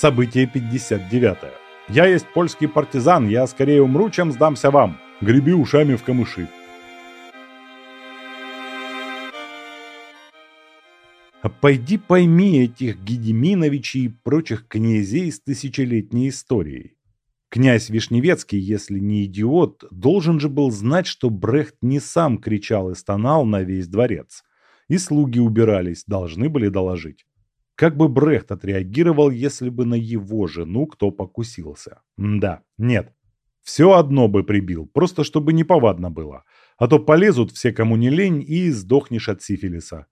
Событие 59. Я есть польский партизан, я скорее умру, чем сдамся вам. Греби ушами в камыши. Пойди пойми этих Гедеминовичей и прочих князей с тысячелетней историей. Князь Вишневецкий, если не идиот, должен же был знать, что Брехт не сам кричал и стонал на весь дворец. И слуги убирались, должны были доложить. Как бы Брехт отреагировал, если бы на его жену кто покусился? Да, нет. Все одно бы прибил, просто чтобы неповадно было. А то полезут все, кому не лень, и сдохнешь от сифилиса.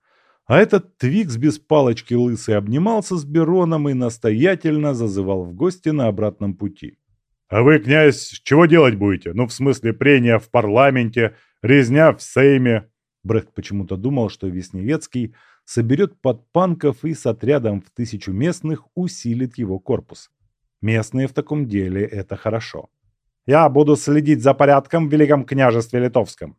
А этот Твикс без палочки лысый обнимался с Бероном и настоятельно зазывал в гости на обратном пути. «А вы, князь, чего делать будете? Ну, в смысле, прения в парламенте, резня в сейме?» Брехт почему-то думал, что Весневецкий соберет подпанков и с отрядом в тысячу местных усилит его корпус. Местные в таком деле – это хорошо. «Я буду следить за порядком в Великом княжестве Литовском».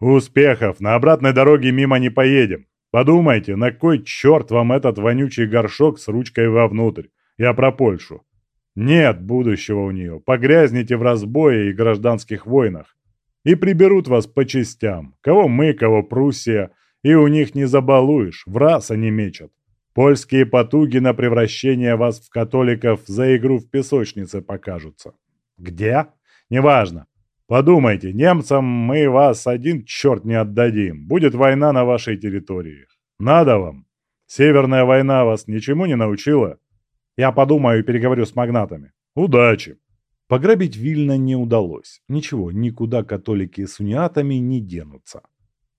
«Успехов! На обратной дороге мимо не поедем. Подумайте, на кой черт вам этот вонючий горшок с ручкой вовнутрь? Я про Польшу. Нет будущего у нее. Погрязните в разбое и гражданских войнах. И приберут вас по частям. Кого мы, кого Пруссия. И у них не забалуешь. В раз они мечут. Польские потуги на превращение вас в католиков за игру в песочнице покажутся. Где? Неважно. Подумайте, немцам мы вас один черт не отдадим. Будет война на вашей территории. Надо вам. Северная война вас ничему не научила? Я подумаю и переговорю с магнатами. Удачи. Пограбить Вильно не удалось. Ничего, никуда католики с униатами не денутся.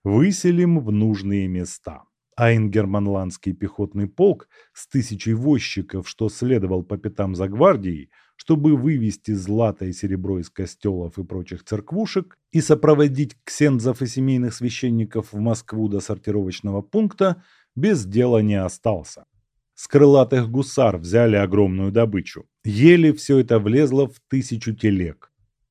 Выселим в нужные места. А ингерманландский пехотный полк с тысячей возчиков, что следовал по пятам за гвардией – чтобы вывести злато и серебро из костелов и прочих церквушек и сопроводить ксензов и семейных священников в Москву до сортировочного пункта, без дела не остался. С крылатых гусар взяли огромную добычу. Еле все это влезло в тысячу телег.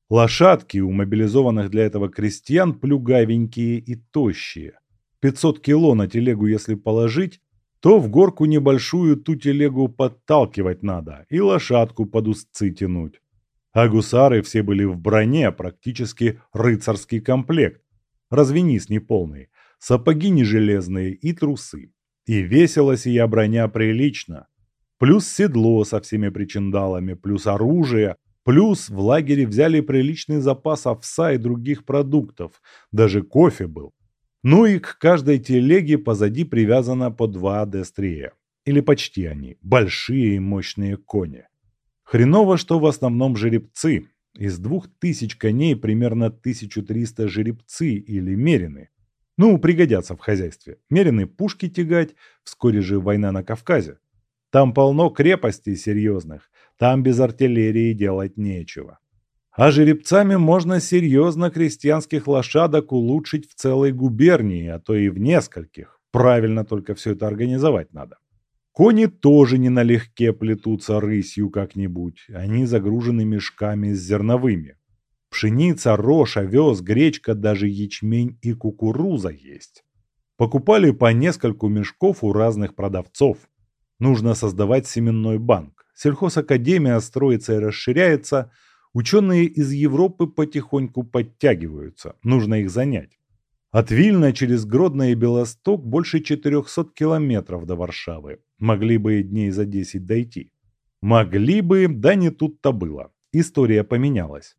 Лошадки у мобилизованных для этого крестьян плюгавенькие и тощие. 500 кило на телегу если положить, то в горку небольшую ту телегу подталкивать надо и лошадку под узцы тянуть. А гусары все были в броне, практически рыцарский комплект. Разве низ не полный? Сапоги не железные и трусы. И весила сия броня прилично. Плюс седло со всеми причиндалами, плюс оружие, плюс в лагере взяли приличный запас овса и других продуктов. Даже кофе был. Ну и к каждой телеге позади привязано по два дестрия. Или почти они. Большие и мощные кони. Хреново, что в основном жеребцы. Из двух тысяч коней примерно 1300 жеребцы или мерины. Ну, пригодятся в хозяйстве. Мерины пушки тягать, вскоре же война на Кавказе. Там полно крепостей серьезных, там без артиллерии делать нечего. А жеребцами можно серьезно крестьянских лошадок улучшить в целой губернии, а то и в нескольких. Правильно только все это организовать надо. Кони тоже не налегке плетутся рысью как-нибудь. Они загружены мешками с зерновыми. Пшеница, рожь, овес, гречка, даже ячмень и кукуруза есть. Покупали по нескольку мешков у разных продавцов. Нужно создавать семенной банк. Сельхозакадемия строится и расширяется – Ученые из Европы потихоньку подтягиваются, нужно их занять. От Вильна через Гродно и Белосток больше 400 километров до Варшавы. Могли бы и дней за 10 дойти. Могли бы, да не тут-то было. История поменялась.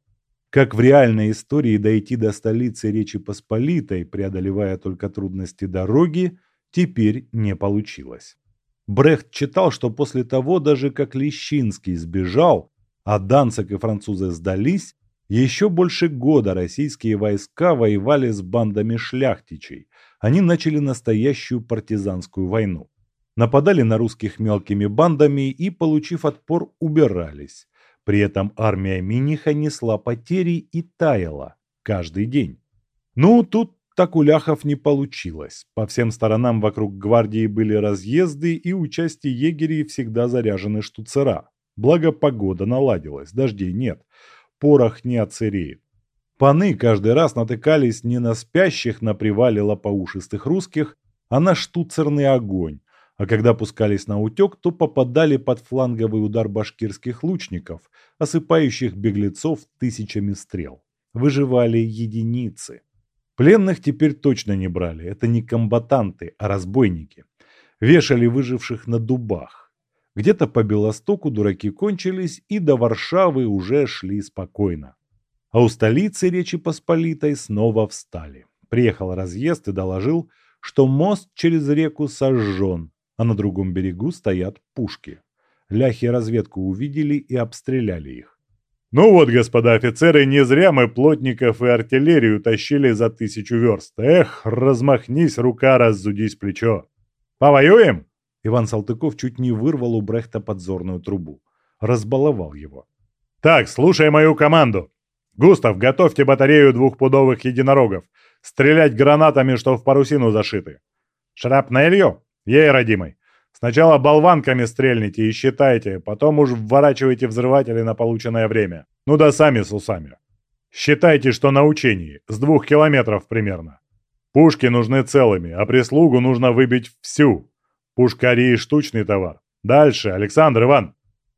Как в реальной истории дойти до столицы Речи Посполитой, преодолевая только трудности дороги, теперь не получилось. Брехт читал, что после того, даже как Лещинский сбежал, а Данцик и французы сдались, еще больше года российские войска воевали с бандами шляхтичей. Они начали настоящую партизанскую войну. Нападали на русских мелкими бандами и, получив отпор, убирались. При этом армия Миниха несла потери и таяла каждый день. Ну, тут так у ляхов не получилось. По всем сторонам вокруг гвардии были разъезды, и у части егерей всегда заряжены штуцера. Благо погода наладилась, дождей нет, порох не оцереет. Паны каждый раз натыкались не на спящих на привале лопоушистых русских, а на штуцерный огонь, А когда пускались на утек, то попадали под фланговый удар башкирских лучников, осыпающих беглецов тысячами стрел. Выживали единицы. Пленных теперь точно не брали, это не комбатанты, а разбойники. Вешали выживших на дубах. Где-то по Белостоку дураки кончились и до Варшавы уже шли спокойно. А у столицы Речи Посполитой снова встали. Приехал разъезд и доложил, что мост через реку сожжен, а на другом берегу стоят пушки. Ляхи разведку увидели и обстреляли их. «Ну вот, господа офицеры, не зря мы плотников и артиллерию тащили за тысячу верст. Эх, размахнись рука, раззудись плечо. Повоюем?» Иван Салтыков чуть не вырвал у Брехта подзорную трубу. Разбаловал его. «Так, слушай мою команду. Густав, готовьте батарею двухпудовых единорогов. Стрелять гранатами, что в парусину зашиты. Шрапнелью? Ей, родимый. Сначала болванками стрельните и считайте, потом уж вворачивайте взрыватели на полученное время. Ну да сами с усами. Считайте, что на учении, с двух километров примерно. Пушки нужны целыми, а прислугу нужно выбить всю. Пушкари – штучный товар. Дальше, Александр Иван.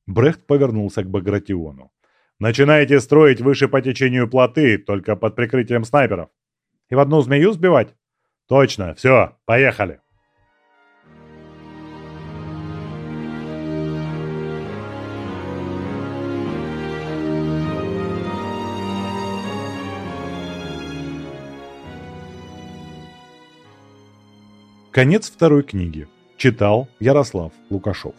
Брехт повернулся к Багратиону. Начинаете строить выше по течению плоты, только под прикрытием снайперов. И в одну змею сбивать? Точно, все, поехали. Конец второй книги. Читал Ярослав Лукашов.